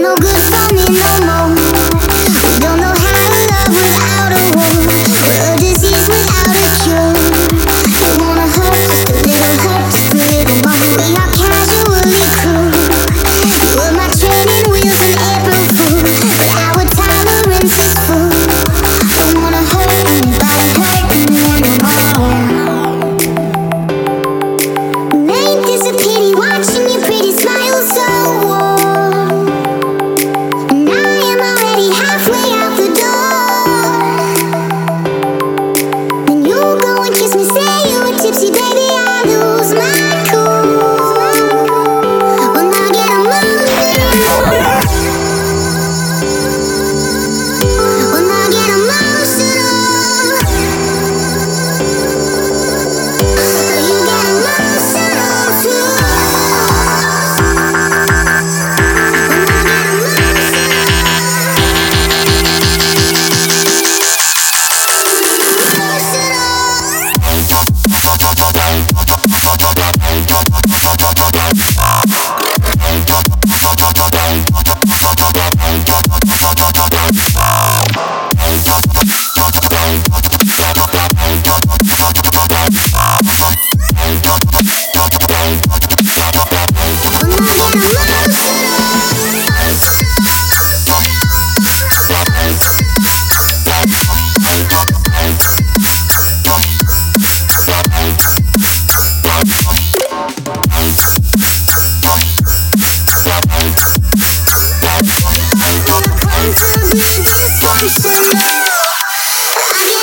no good for me no more.